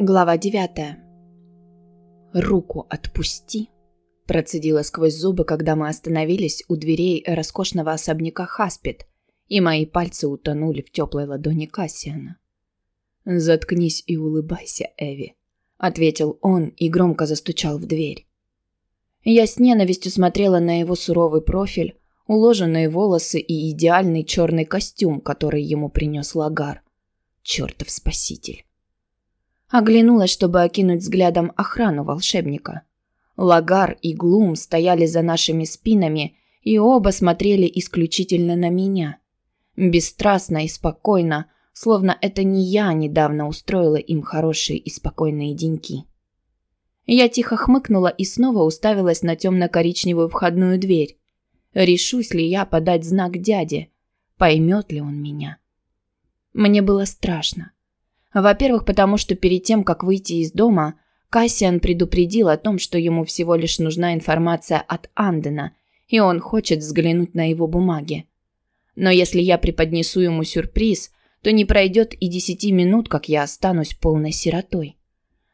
Глава девятая. «Руку отпусти», – процедила сквозь зубы, когда мы остановились у дверей роскошного особняка Хаспит, и мои пальцы утонули в теплой ладони Кассиана. «Заткнись и улыбайся, Эви», – ответил он и громко застучал в дверь. Я с ненавистью смотрела на его суровый профиль, уложенные волосы и идеальный черный костюм, который ему принес Лагар. Чертов спаситель. Оглянулась, чтобы окинуть взглядом охрану волшебника. Лагар и Глум стояли за нашими спинами, и оба смотрели исключительно на меня. Бесстрастно и спокойно, словно это не я недавно устроила им хорошие и спокойные деньки. Я тихо хмыкнула и снова уставилась на темно-коричневую входную дверь. Решусь ли я подать знак дяде? Поймет ли он меня? Мне было страшно. Во-первых, потому что перед тем, как выйти из дома, Кассиан предупредил о том, что ему всего лишь нужна информация от Андена, и он хочет взглянуть на его бумаги. Но если я преподнесу ему сюрприз, то не пройдет и десяти минут, как я останусь полной сиротой.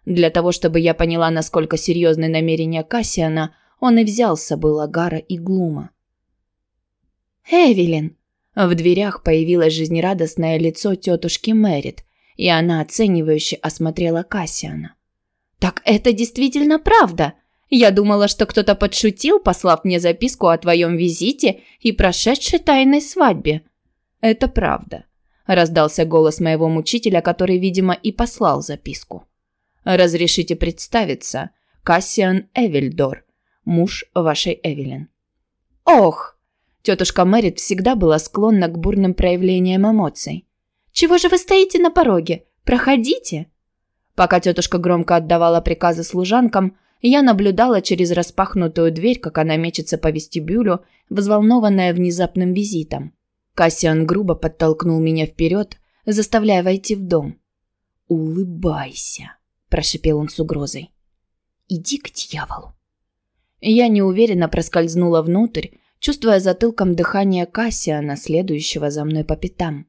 Для того, чтобы я поняла, насколько серьезны намерения Кассиана, он и взял с собой Лагара и Глума. «Эвелин!» В дверях появилось жизнерадостное лицо тетушки Мэрит, и она оценивающе осмотрела Кассиана. «Так это действительно правда. Я думала, что кто-то подшутил, послав мне записку о твоем визите и прошедшей тайной свадьбе». «Это правда», – раздался голос моего мучителя, который, видимо, и послал записку. «Разрешите представиться. Кассиан Эвельдор, муж вашей Эвелин». «Ох!» Тетушка Мэрит всегда была склонна к бурным проявлениям эмоций. Чего же вы стоите на пороге? Проходите!» Пока тетушка громко отдавала приказы служанкам, я наблюдала через распахнутую дверь, как она мечется по вестибюлю, взволнованная внезапным визитом. Кассиан грубо подтолкнул меня вперед, заставляя войти в дом. «Улыбайся», – прошипел он с угрозой. «Иди к дьяволу». Я неуверенно проскользнула внутрь, чувствуя затылком дыхание Кассиана, следующего за мной по пятам.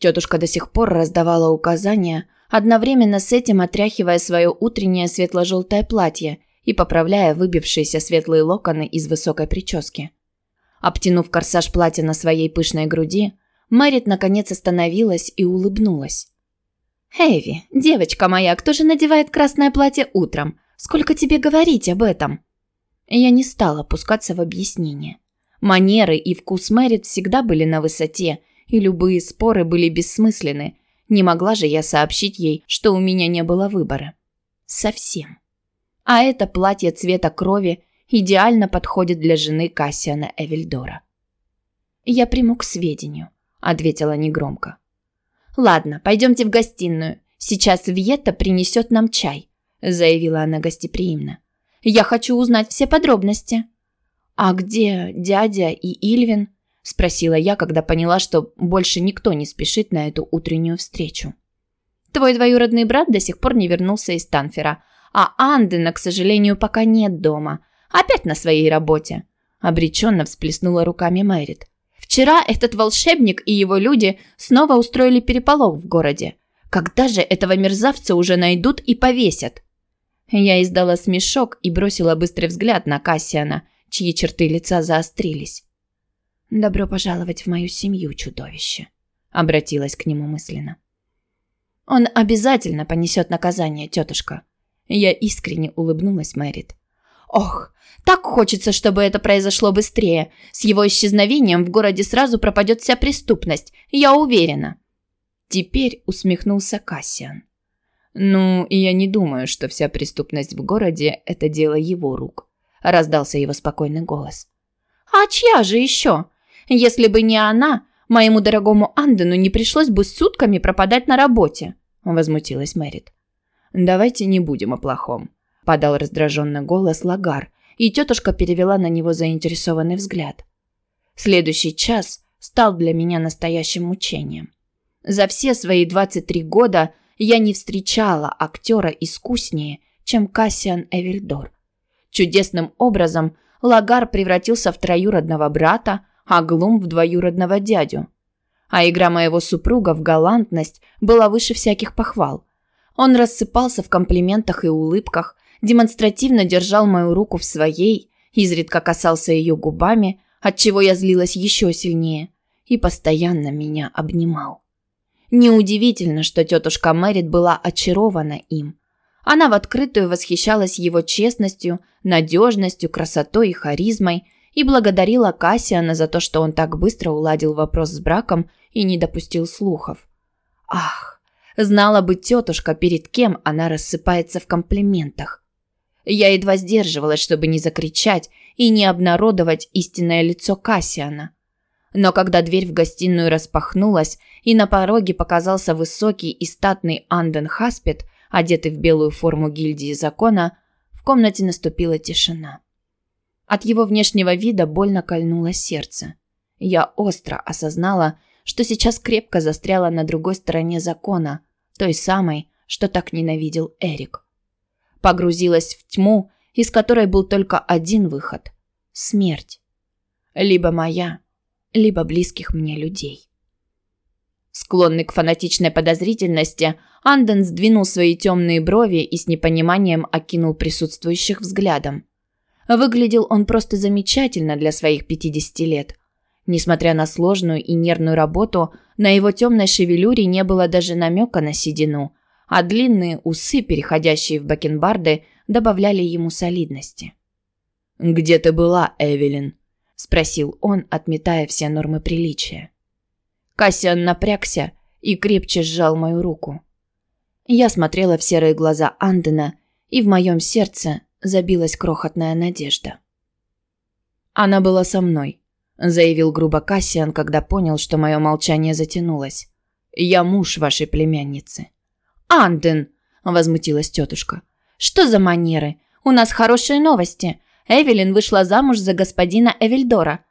Тетушка до сих пор раздавала указания, одновременно с этим отряхивая свое утреннее светло-желтое платье и поправляя выбившиеся светлые локоны из высокой прически. Обтянув корсаж платья на своей пышной груди, Мэрит наконец остановилась и улыбнулась. «Эви, девочка моя, кто же надевает красное платье утром? Сколько тебе говорить об этом?» Я не стала опускаться в объяснение. Манеры и вкус Мэрит всегда были на высоте, и любые споры были бессмысленны. Не могла же я сообщить ей, что у меня не было выбора. Совсем. А это платье цвета крови идеально подходит для жены Кассиана Эвельдора. «Я приму к сведению», – ответила негромко. «Ладно, пойдемте в гостиную. Сейчас Вьетта принесет нам чай», – заявила она гостеприимно. «Я хочу узнать все подробности». «А где дядя и Ильвин?» – спросила я, когда поняла, что больше никто не спешит на эту утреннюю встречу. «Твой двоюродный брат до сих пор не вернулся из Танфера, а Андена, к сожалению, пока нет дома. Опять на своей работе», – обреченно всплеснула руками Мэрит. «Вчера этот волшебник и его люди снова устроили переполох в городе. Когда же этого мерзавца уже найдут и повесят?» Я издала смешок и бросила быстрый взгляд на Кассиана, чьи черты лица заострились. «Добро пожаловать в мою семью, чудовище», — обратилась к нему мысленно. «Он обязательно понесет наказание, тетушка». Я искренне улыбнулась Мэрит. «Ох, так хочется, чтобы это произошло быстрее. С его исчезновением в городе сразу пропадет вся преступность, я уверена». Теперь усмехнулся Кассиан. «Ну, я не думаю, что вся преступность в городе – это дело его рук», – раздался его спокойный голос. «А чья же еще? Если бы не она, моему дорогому Андену не пришлось бы сутками пропадать на работе», – возмутилась Мэрит. «Давайте не будем о плохом», – подал раздраженный голос Лагар, и тетушка перевела на него заинтересованный взгляд. Следующий час стал для меня настоящим мучением. За все свои 23 года я не встречала актера искуснее, чем Кассиан Эвельдор. Чудесным образом Лагар превратился в троюродного брата, а Глум в двоюродного дядю. А игра моего супруга в галантность была выше всяких похвал. Он рассыпался в комплиментах и улыбках, демонстративно держал мою руку в своей, изредка касался ее губами, отчего я злилась еще сильнее, и постоянно меня обнимал. Неудивительно, что тетушка Мэрит была очарована им. Она в открытую восхищалась его честностью, надежностью, красотой и харизмой и благодарила Кассиана за то, что он так быстро уладил вопрос с браком и не допустил слухов. Ах, знала бы тетушка, перед кем она рассыпается в комплиментах. Я едва сдерживалась, чтобы не закричать и не обнародовать истинное лицо Кассиана. Но когда дверь в гостиную распахнулась, и на пороге показался высокий и статный Анден Хаспет, одетый в белую форму гильдии закона, в комнате наступила тишина. От его внешнего вида больно кольнуло сердце. Я остро осознала, что сейчас крепко застряла на другой стороне закона, той самой, что так ненавидел Эрик. Погрузилась в тьму, из которой был только один выход – смерть. Либо моя, либо близких мне людей. Склонный к фанатичной подозрительности, Анден сдвинул свои темные брови и с непониманием окинул присутствующих взглядом. Выглядел он просто замечательно для своих 50 лет. Несмотря на сложную и нервную работу, на его темной шевелюре не было даже намека на седину, а длинные усы, переходящие в бакенбарды, добавляли ему солидности. «Где ты была, Эвелин?» – спросил он, отметая все нормы приличия. Кассиан напрягся и крепче сжал мою руку. Я смотрела в серые глаза Андена, и в моем сердце забилась крохотная надежда. «Она была со мной», – заявил грубо Кассиан, когда понял, что мое молчание затянулось. «Я муж вашей племянницы». «Анден!» – возмутилась тетушка. «Что за манеры? У нас хорошие новости. Эвелин вышла замуж за господина Эвельдора.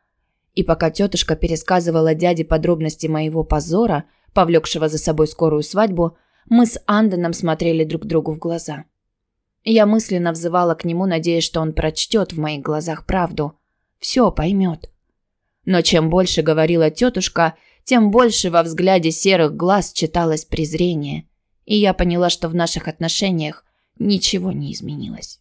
И пока тетушка пересказывала дяде подробности моего позора, повлекшего за собой скорую свадьбу, мы с Анденом смотрели друг другу в глаза. Я мысленно взывала к нему, надеясь, что он прочтет в моих глазах правду. Все поймет. Но чем больше говорила тетушка, тем больше во взгляде серых глаз читалось презрение. И я поняла, что в наших отношениях ничего не изменилось.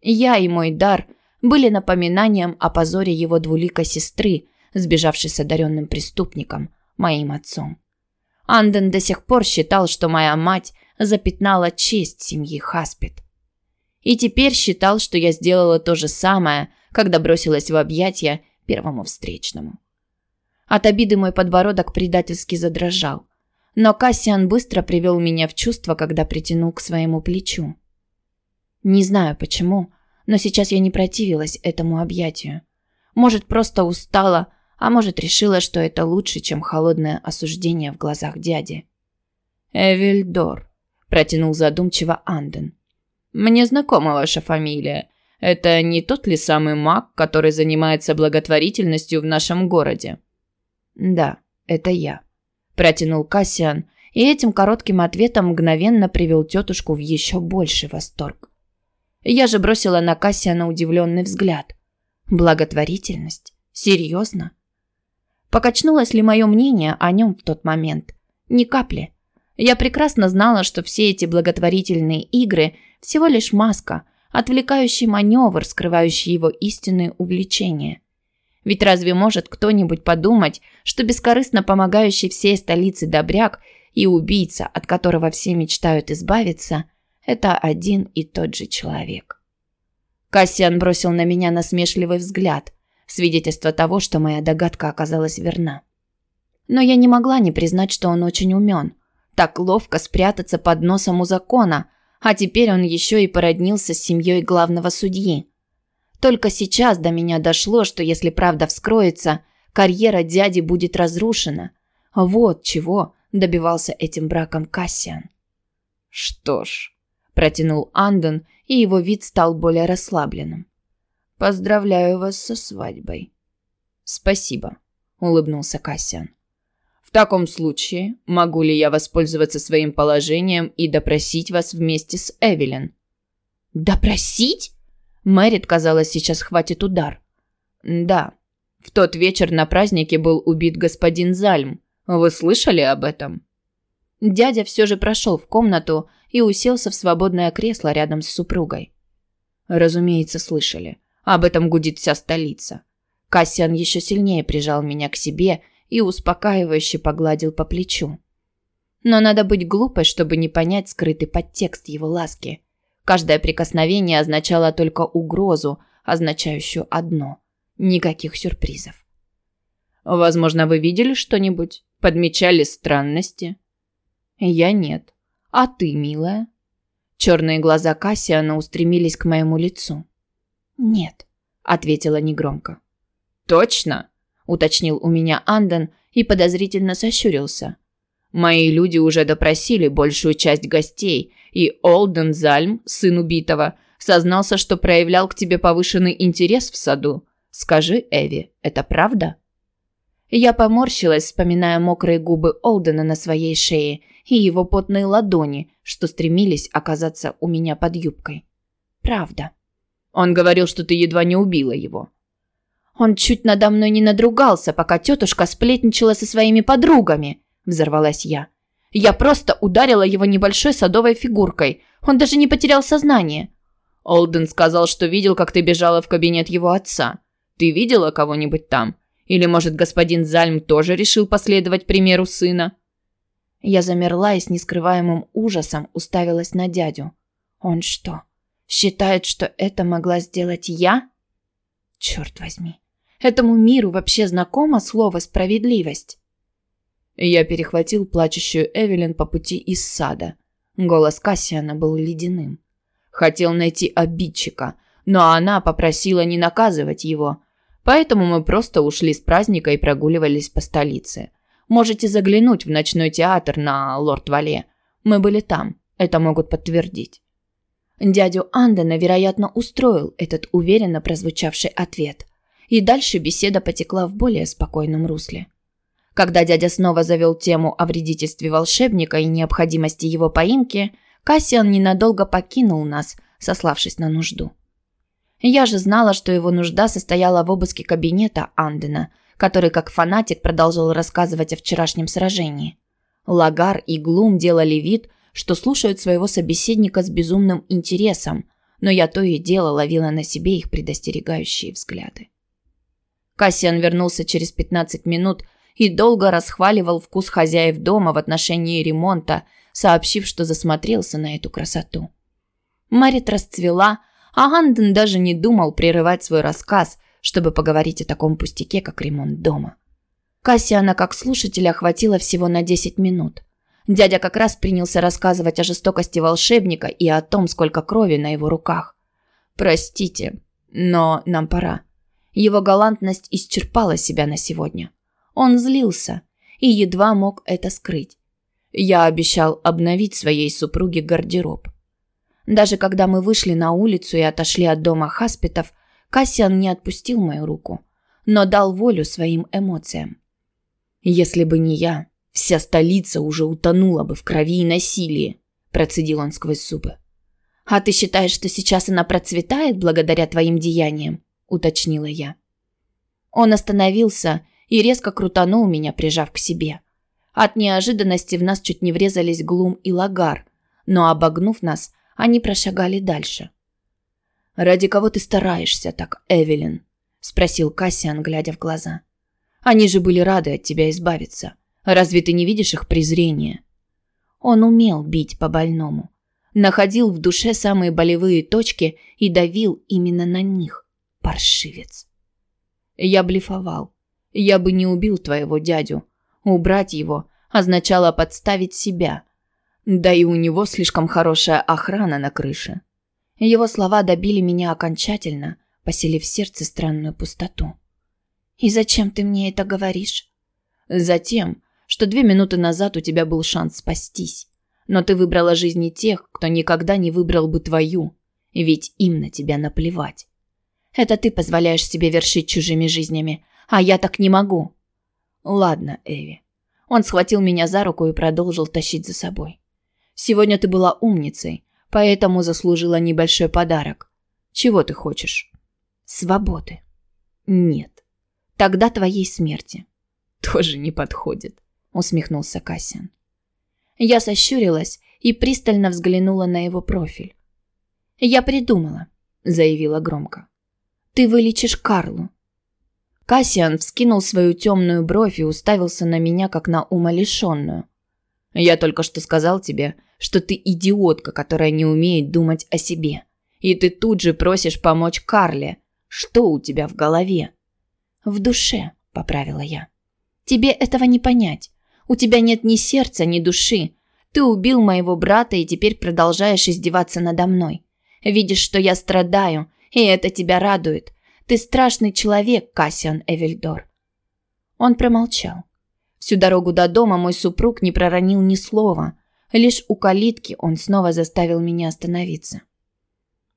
Я и мой дар – были напоминанием о позоре его двуликой сестры, сбежавшей с одаренным преступником, моим отцом. Анден до сих пор считал, что моя мать запятнала честь семьи Хаспит. И теперь считал, что я сделала то же самое, когда бросилась в объятия первому встречному. От обиды мой подбородок предательски задрожал. Но Кассиан быстро привел меня в чувство, когда притянул к своему плечу. Не знаю почему, но сейчас я не противилась этому объятию. Может, просто устала, а может, решила, что это лучше, чем холодное осуждение в глазах дяди. «Эвельдор», – протянул задумчиво Анден. «Мне знакома ваша фамилия. Это не тот ли самый маг, который занимается благотворительностью в нашем городе?» «Да, это я», – протянул Кассиан, и этим коротким ответом мгновенно привел тетушку в еще больший восторг. Я же бросила на Кассиана удивленный взгляд. Благотворительность? Серьезно? Покачнулось ли мое мнение о нем в тот момент? Ни капли. Я прекрасно знала, что все эти благотворительные игры всего лишь маска, отвлекающий маневр, скрывающий его истинные увлечения. Ведь разве может кто-нибудь подумать, что бескорыстно помогающий всей столице добряк и убийца, от которого все мечтают избавиться, это один и тот же человек. Кассиан бросил на меня насмешливый взгляд, свидетельство того, что моя догадка оказалась верна. Но я не могла не признать, что он очень умен. Так ловко спрятаться под носом у закона, а теперь он еще и породнился с семьей главного судьи. Только сейчас до меня дошло, что если правда вскроется, карьера дяди будет разрушена. Вот чего добивался этим браком Кассиан. Что ж, протянул Андон, и его вид стал более расслабленным. Поздравляю вас со свадьбой. Спасибо, улыбнулся Кассиан. Таком случае, могу ли я воспользоваться своим положением и допросить вас вместе с Эвелин? Допросить? Мэрит, казалось, сейчас хватит удар. Да. В тот вечер на празднике был убит господин Зальм. Вы слышали об этом? Дядя все же прошел в комнату и уселся в свободное кресло рядом с супругой. Разумеется, слышали. Об этом гудит вся столица. Кассиан еще сильнее прижал меня к себе и успокаивающе погладил по плечу. Но надо быть глупой, чтобы не понять скрытый подтекст его ласки. Каждое прикосновение означало только угрозу, означающую одно – никаких сюрпризов. «Возможно, вы видели что-нибудь? Подмечали странности?» «Я нет. А ты, милая?» Черные глаза Кассиана устремились к моему лицу. «Нет», – ответила негромко. «Точно?» – уточнил у меня Анден и подозрительно сощурился. «Мои люди уже допросили большую часть гостей, и Олден Зальм, сын убитого, сознался, что проявлял к тебе повышенный интерес в саду. Скажи, Эви, это правда?» Я поморщилась, вспоминая мокрые губы Олдена на своей шее и его потные ладони, что стремились оказаться у меня под юбкой. Правда. Он говорил, что ты едва не убила его. Он чуть надо мной не надругался, пока тетушка сплетничала со своими подругами, взорвалась я. Я просто ударила его небольшой садовой фигуркой. Он даже не потерял сознание. Олден сказал, что видел, как ты бежала в кабинет его отца. Ты видела кого-нибудь там? Или, может, господин Зальм тоже решил последовать примеру сына? Я замерла и с нескрываемым ужасом уставилась на дядю. Он что, считает, что это могла сделать я? Черт возьми. Этому миру вообще знакомо слово «справедливость»? Я перехватил плачущую Эвелин по пути из сада. Голос Кассиана был ледяным. Хотел найти обидчика, но она попросила не наказывать его, Поэтому мы просто ушли с праздника и прогуливались по столице. Можете заглянуть в ночной театр на Лорд-Вале. Мы были там. Это могут подтвердить. Дядю Андена, вероятно, устроил этот уверенно прозвучавший ответ. И дальше беседа потекла в более спокойном русле. Когда дядя снова завел тему о вредительстве волшебника и необходимости его поимки, Кассиан ненадолго покинул нас, сославшись на нужду. Я же знала, что его нужда состояла в обыске кабинета Андена, который как фанатик продолжал рассказывать о вчерашнем сражении. Лагар и Глум делали вид, что слушают своего собеседника с безумным интересом, но я то и дело ловила на себе их предостерегающие взгляды. Кассиан вернулся через 15 минут и долго расхваливал вкус хозяев дома в отношении ремонта, сообщив, что засмотрелся на эту красоту. Марит расцвела, а Анден даже не думал прерывать свой рассказ, чтобы поговорить о таком пустяке, как ремонт дома. Кассиана как слушателя хватило всего на 10 минут. Дядя как раз принялся рассказывать о жестокости волшебника и о том, сколько крови на его руках. «Простите, но нам пора». Его галантность исчерпала себя на сегодня. Он злился и едва мог это скрыть. Я обещал обновить своей супруге гардероб. Даже когда мы вышли на улицу и отошли от дома Хаспитов, Кассиан не отпустил мою руку, но дал волю своим эмоциям. «Если бы не я, вся столица уже утонула бы в крови и насилии», процедил он сквозь зубы. «А ты считаешь, что сейчас она процветает благодаря твоим деяниям?» Уточнила я. Он остановился и резко крутанул меня, прижав к себе. От неожиданности в нас чуть не врезались Глум и Лагар, но обогнув нас, они прошагали дальше. «Ради кого ты стараешься так, Эвелин?» – спросил Кассиан, глядя в глаза. «Они же были рады от тебя избавиться. Разве ты не видишь их презрения?» Он умел бить по больному. Находил в душе самые болевые точки и давил именно на них. Паршивец. Я блефовал. Я бы не убил твоего дядю. Убрать его означало подставить себя – да и у него слишком хорошая охрана на крыше. Его слова добили меня окончательно, поселив в сердце странную пустоту. «И зачем ты мне это говоришь?» «Затем, что две минуты назад у тебя был шанс спастись. Но ты выбрала жизни тех, кто никогда не выбрал бы твою, ведь им на тебя наплевать. Это ты позволяешь себе вершить чужими жизнями, а я так не могу». «Ладно, Эви». Он схватил меня за руку и продолжил тащить за собой. Сегодня ты была умницей, поэтому заслужила небольшой подарок. Чего ты хочешь? Свободы. Нет. Тогда твоей смерти. Тоже не подходит, усмехнулся Кассиан. Я сощурилась и пристально взглянула на его профиль. «Я придумала», – заявила громко. «Ты вылечишь Карлу». Кассиан вскинул свою темную бровь и уставился на меня, как на умалишенную. «Я только что сказал тебе, что ты идиотка, которая не умеет думать о себе. И ты тут же просишь помочь Карле. Что у тебя в голове?» «В душе», – поправила я. «Тебе этого не понять. У тебя нет ни сердца, ни души. Ты убил моего брата и теперь продолжаешь издеваться надо мной. Видишь, что я страдаю, и это тебя радует. Ты страшный человек, Кассиан Эвельдор». Он промолчал. Всю дорогу до дома мой супруг не проронил ни слова. Лишь у калитки он снова заставил меня остановиться.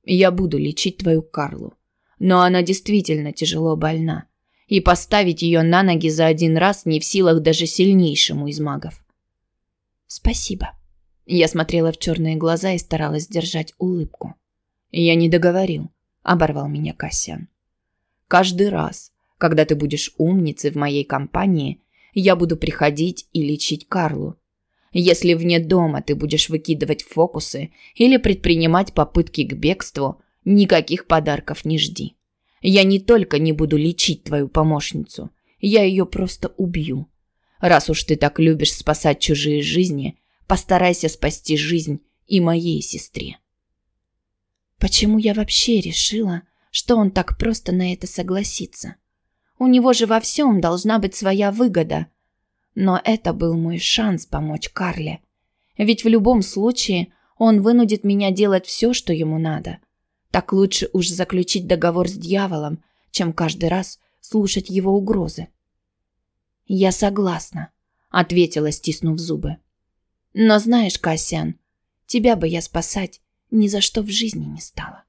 «Я буду лечить твою Карлу. Но она действительно тяжело больна и поставить ее на ноги за один раз не в силах даже сильнейшему из магов. «Спасибо». Я смотрела в черные глаза и старалась держать улыбку. «Я не договорил», – оборвал меня Кассиан. «Каждый раз, когда ты будешь умницей в моей компании, я буду приходить и лечить Карлу. Если вне дома ты будешь выкидывать фокусы или предпринимать попытки к бегству, никаких подарков не жди. Я не только не буду лечить твою помощницу, я ее просто убью. Раз уж ты так любишь спасать чужие жизни, постарайся спасти жизнь и моей сестре. Почему я вообще решила, что он так просто на это согласится? У него же во всем должна быть своя выгода. Но это был мой шанс помочь Карле. Ведь в любом случае он вынудит меня делать все, что ему надо. Так лучше уж заключить договор с дьяволом, чем каждый раз слушать его угрозы. «Я согласна», — ответила, стиснув зубы. «Но знаешь, Кассиан, тебя бы я спасать ни за что в жизни не стала».